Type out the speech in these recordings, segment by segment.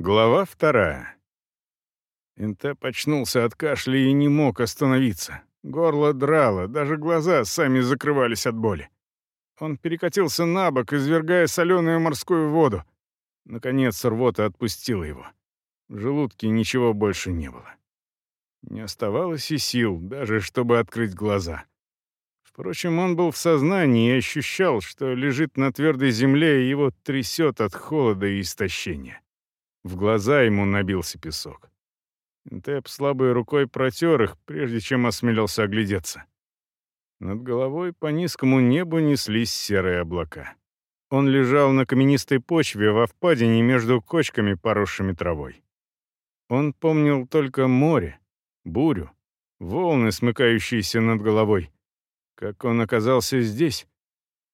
Глава вторая. Интеп очнулся от кашля и не мог остановиться. Горло драло, даже глаза сами закрывались от боли. Он перекатился на бок, извергая соленую морскую воду. Наконец рвота отпустила его. В желудке ничего больше не было. Не оставалось и сил, даже чтобы открыть глаза. Впрочем, он был в сознании и ощущал, что лежит на твердой земле и его трясет от холода и истощения. В глаза ему набился песок. Тэп слабой рукой протер их, прежде чем осмелился оглядеться. Над головой по низкому небу неслись серые облака. Он лежал на каменистой почве во впадине между кочками, поросшими травой. Он помнил только море, бурю, волны, смыкающиеся над головой. Как он оказался здесь?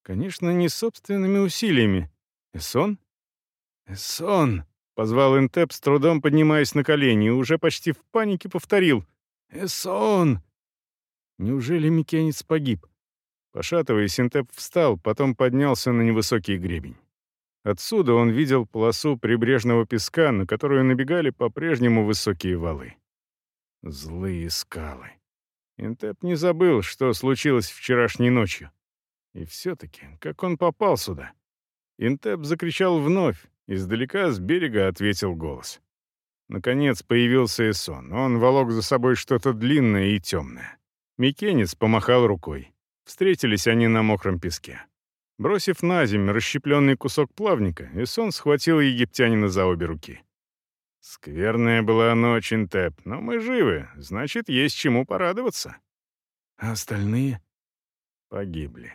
Конечно, не собственными усилиями. Эсон? Эсон! Позвал Интеп, с трудом поднимаясь на колени, уже почти в панике повторил. «Эсон!» Неужели Микенец погиб? Пошатываясь, Интеп встал, потом поднялся на невысокий гребень. Отсюда он видел полосу прибрежного песка, на которую набегали по-прежнему высокие валы. Злые скалы. Интеп не забыл, что случилось вчерашней ночью. И все-таки, как он попал сюда? Интеп закричал вновь, Издалека с берега ответил голос. Наконец появился Эсон. Он волок за собой что-то длинное и темное. Микенец помахал рукой. Встретились они на мокром песке. Бросив на землю расщепленный кусок плавника, Эсон схватил египтянина за обе руки. «Скверная была ночь, Интеп, но мы живы, значит, есть чему порадоваться». «А остальные?» «Погибли».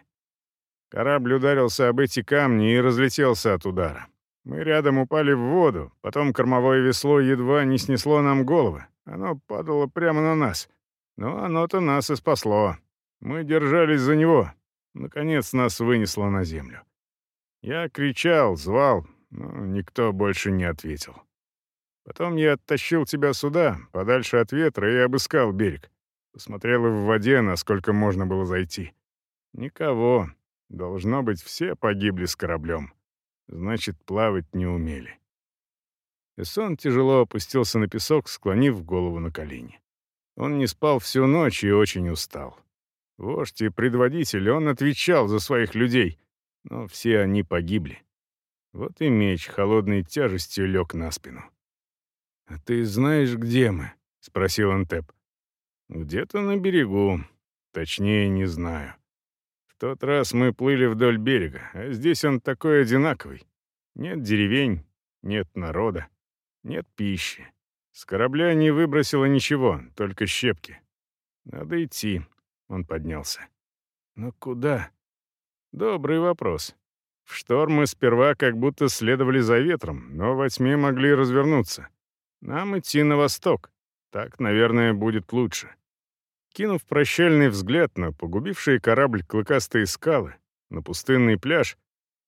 Корабль ударился об эти камни и разлетелся от удара. Мы рядом упали в воду, потом кормовое весло едва не снесло нам головы. Оно падало прямо на нас. Но оно-то нас и спасло. Мы держались за него. Наконец нас вынесло на землю. Я кричал, звал, но никто больше не ответил. Потом я оттащил тебя сюда, подальше от ветра, и обыскал берег. Посмотрел в воде, насколько можно было зайти. Никого. Должно быть, все погибли с кораблем. Значит, плавать не умели. Эсон тяжело опустился на песок, склонив голову на колени. Он не спал всю ночь и очень устал. Вождь и предводитель, он отвечал за своих людей, но все они погибли. Вот и меч холодной тяжестью лег на спину. «А ты знаешь, где мы?» — спросил Антеп. «Где-то на берегу. Точнее, не знаю тот раз мы плыли вдоль берега, а здесь он такой одинаковый. Нет деревень, нет народа, нет пищи. С корабля не выбросило ничего, только щепки. Надо идти, он поднялся. Но куда? Добрый вопрос. В шторм мы сперва как будто следовали за ветром, но во тьме могли развернуться. Нам идти на восток. Так, наверное, будет лучше. Кинув прощальный взгляд на погубившие корабль клыкастые скалы, на пустынный пляж,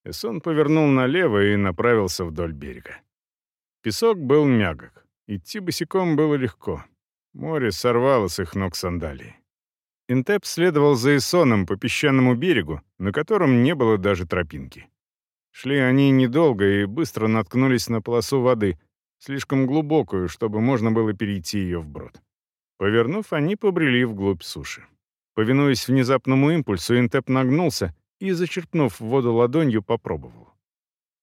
Эсон повернул налево и направился вдоль берега. Песок был мягок, идти босиком было легко. Море сорвало с их ног сандалии. Интеп следовал за Эсоном по песчаному берегу, на котором не было даже тропинки. Шли они недолго и быстро наткнулись на полосу воды, слишком глубокую, чтобы можно было перейти ее вброд. Повернув, они побрели вглубь суши. Повинуясь внезапному импульсу, Интеп нагнулся и, зачерпнув воду ладонью, попробовал.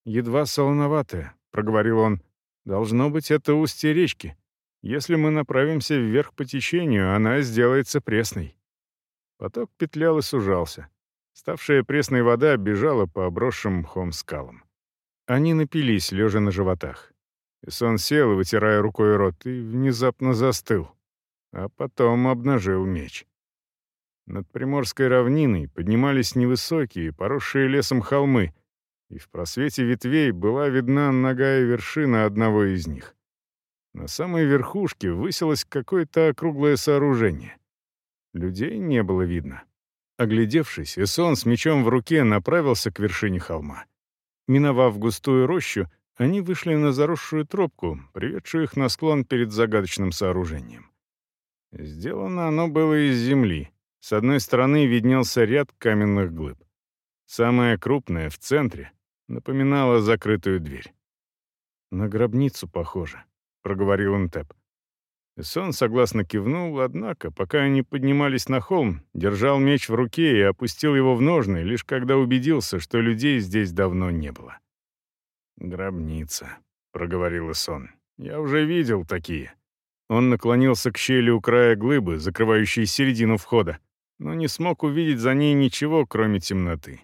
«Едва солоноватая», — проговорил он. «Должно быть, это устье речки. Если мы направимся вверх по течению, она сделается пресной». Поток петлял и сужался. Ставшая пресной вода бежала по обросшим мхом скалам. Они напились, лежа на животах. Исон сел, вытирая рукой рот, и внезапно застыл а потом обнажил меч. Над Приморской равниной поднимались невысокие, поросшие лесом холмы, и в просвете ветвей была видна ногая вершина одного из них. На самой верхушке высилось какое-то округлое сооружение. Людей не было видно. Оглядевшись, Эсон с мечом в руке направился к вершине холма. Миновав густую рощу, они вышли на заросшую тропку, приведшую их на склон перед загадочным сооружением. Сделано оно было из земли. С одной стороны виднелся ряд каменных глыб. Самая крупная, в центре, напоминала закрытую дверь. «На гробницу похоже», — проговорил Интеп. Эсон согласно кивнул, однако, пока они поднимались на холм, держал меч в руке и опустил его в ножны, лишь когда убедился, что людей здесь давно не было. «Гробница», — проговорил Эсон. «Я уже видел такие». Он наклонился к щели у края глыбы, закрывающей середину входа, но не смог увидеть за ней ничего, кроме темноты.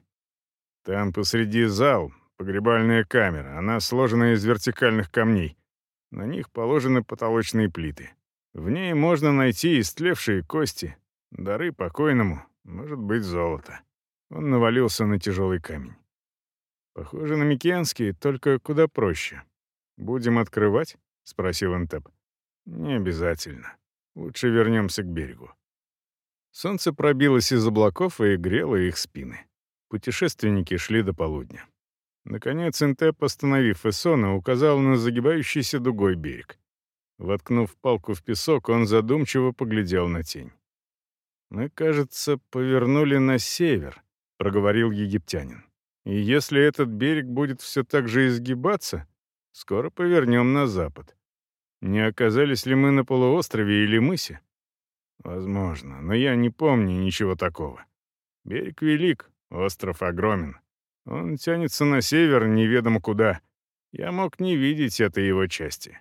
Там посреди зал, погребальная камера, она сложена из вертикальных камней. На них положены потолочные плиты. В ней можно найти истлевшие кости, дары покойному, может быть, золото. Он навалился на тяжелый камень. Похоже на Микенский, только куда проще. «Будем открывать?» — спросил Энтеп. «Не обязательно. Лучше вернемся к берегу». Солнце пробилось из облаков и грело их спины. Путешественники шли до полудня. Наконец Энтеп, остановив Эссона, указал на загибающийся дугой берег. Воткнув палку в песок, он задумчиво поглядел на тень. «Мы, кажется, повернули на север», — проговорил египтянин. «И если этот берег будет все так же изгибаться, скоро повернем на запад. Не оказались ли мы на полуострове или мысе? Возможно, но я не помню ничего такого. Берег велик, остров огромен. Он тянется на север неведомо куда. Я мог не видеть этой его части.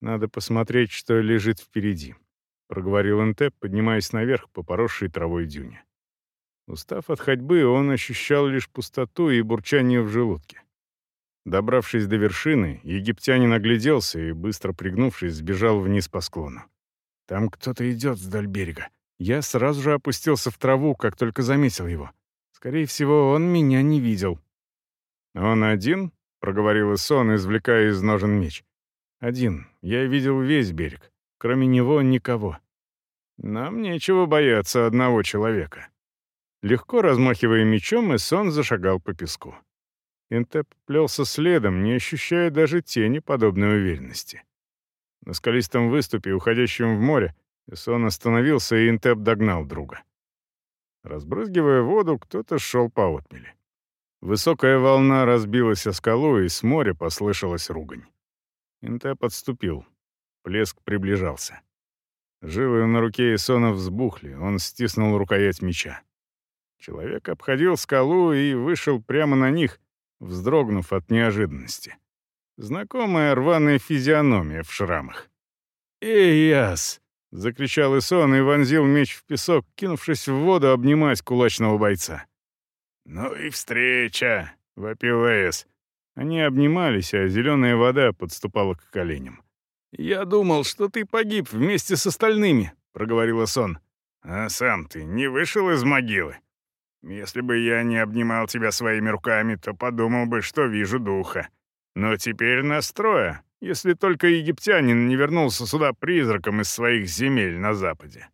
Надо посмотреть, что лежит впереди», — проговорил Энтеп, поднимаясь наверх по поросшей травой дюне. Устав от ходьбы, он ощущал лишь пустоту и бурчание в желудке. Добравшись до вершины, египтянин огляделся и, быстро пригнувшись, сбежал вниз по склону. «Там кто-то идет вдоль берега. Я сразу же опустился в траву, как только заметил его. Скорее всего, он меня не видел». «Он один?» — проговорил Исон, извлекая из ножен меч. Один. Я видел весь берег. Кроме него никого. Нам нечего бояться одного человека. Легко размахивая мечом, Эсон зашагал по песку. Интеп плелся следом, не ощущая даже тени подобной уверенности. На скалистом выступе, уходящем в море, Эсон остановился, и Интеп догнал друга. Разбрызгивая воду, кто-то шел по отмели. Высокая волна разбилась о скалу, и с моря послышалась ругань. Инте подступил. Плеск приближался. Жилы на руке Исона взбухли, он стиснул рукоять меча. Человек обходил скалу и вышел прямо на них, вздрогнув от неожиданности. Знакомая рваная физиономия в шрамах. «Эй, яс!» — закричал Исон и вонзил меч в песок, кинувшись в воду обнимать кулачного бойца. «Ну и встреча!» — вопил Эйс. Они обнимались, а зеленая вода подступала к коленям. «Я думал, что ты погиб вместе с остальными», — проговорила Сон. «А сам ты не вышел из могилы? Если бы я не обнимал тебя своими руками, то подумал бы, что вижу духа. Но теперь настроя, если только египтянин не вернулся сюда призраком из своих земель на западе».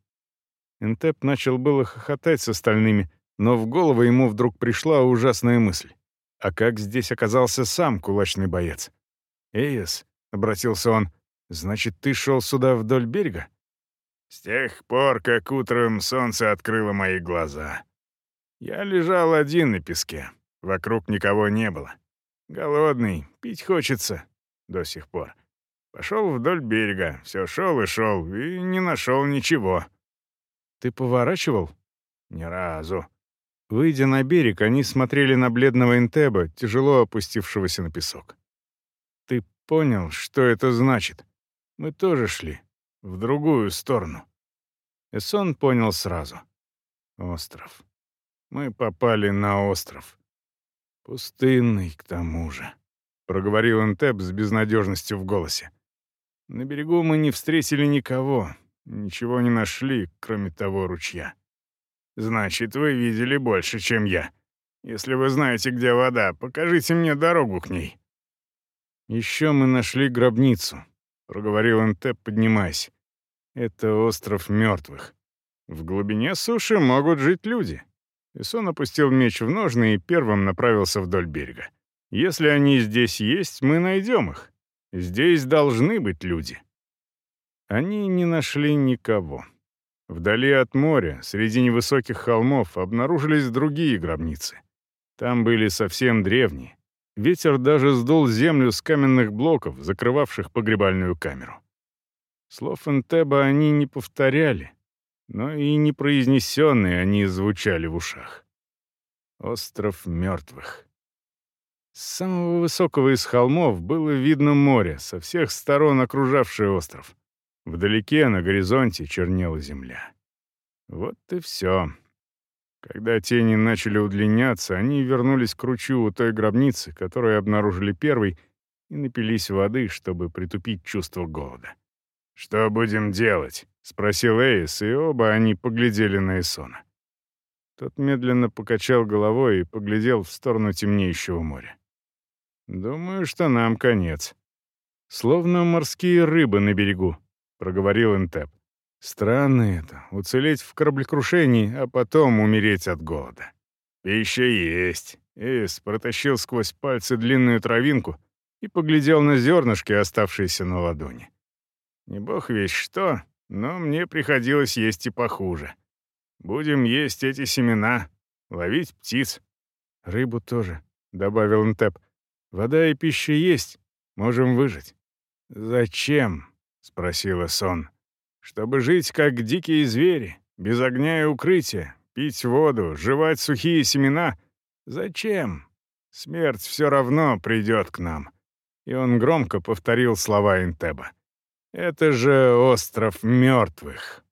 Энтеп начал было хохотать с остальными, но в голову ему вдруг пришла ужасная мысль. А как здесь оказался сам кулачный боец? «Эйс», — обратился он, — «значит, ты шел сюда вдоль берега?» «С тех пор, как утром солнце открыло мои глаза. Я лежал один на песке, вокруг никого не было. Голодный, пить хочется до сих пор. Пошел вдоль берега, все шел и шел, и не нашел ничего». «Ты поворачивал?» «Ни разу. Выйдя на берег, они смотрели на бледного Интеба, тяжело опустившегося на песок. «Ты понял, что это значит? Мы тоже шли. В другую сторону». Эсон понял сразу. «Остров. Мы попали на остров. Пустынный, к тому же», — проговорил Интеб с безнадежностью в голосе. «На берегу мы не встретили никого, ничего не нашли, кроме того ручья». Значит, вы видели больше, чем я. Если вы знаете, где вода, покажите мне дорогу к ней». «Еще мы нашли гробницу», — проговорил Энтеп, поднимаясь. «Это остров мертвых. В глубине суши могут жить люди». Исон опустил меч в ножны и первым направился вдоль берега. «Если они здесь есть, мы найдем их. Здесь должны быть люди». Они не нашли никого. Вдали от моря, среди невысоких холмов, обнаружились другие гробницы. Там были совсем древние. ветер даже сдул землю с каменных блоков, закрывавших погребальную камеру. Слов Энтеба они не повторяли, но и непроизнесенные они звучали в ушах. Остров мертвых. С самого высокого из холмов было видно море, со всех сторон окружавшее остров. Вдалеке, на горизонте, чернела земля. Вот и все. Когда тени начали удлиняться, они вернулись к ручью у той гробницы, которую обнаружили первой, и напились воды, чтобы притупить чувство голода. «Что будем делать?» — спросил Эйс, и оба они поглядели на Эсона. Тот медленно покачал головой и поглядел в сторону темнеющего моря. «Думаю, что нам конец. Словно морские рыбы на берегу», — проговорил Интеп. «Странно это — уцелеть в кораблекрушении, а потом умереть от голода». «Пища есть». Эйс протащил сквозь пальцы длинную травинку и поглядел на зернышки, оставшиеся на ладони. Не бог весь что, но мне приходилось есть и похуже. Будем есть эти семена, ловить птиц. Рыбу тоже, — добавил Нтеп. Вода и пища есть, можем выжить. «Зачем?» — спросила Сон. «Чтобы жить, как дикие звери, без огня и укрытия, пить воду, жевать сухие семена. Зачем? Смерть все равно придет к нам». И он громко повторил слова Интеба. Это же остров мертвых.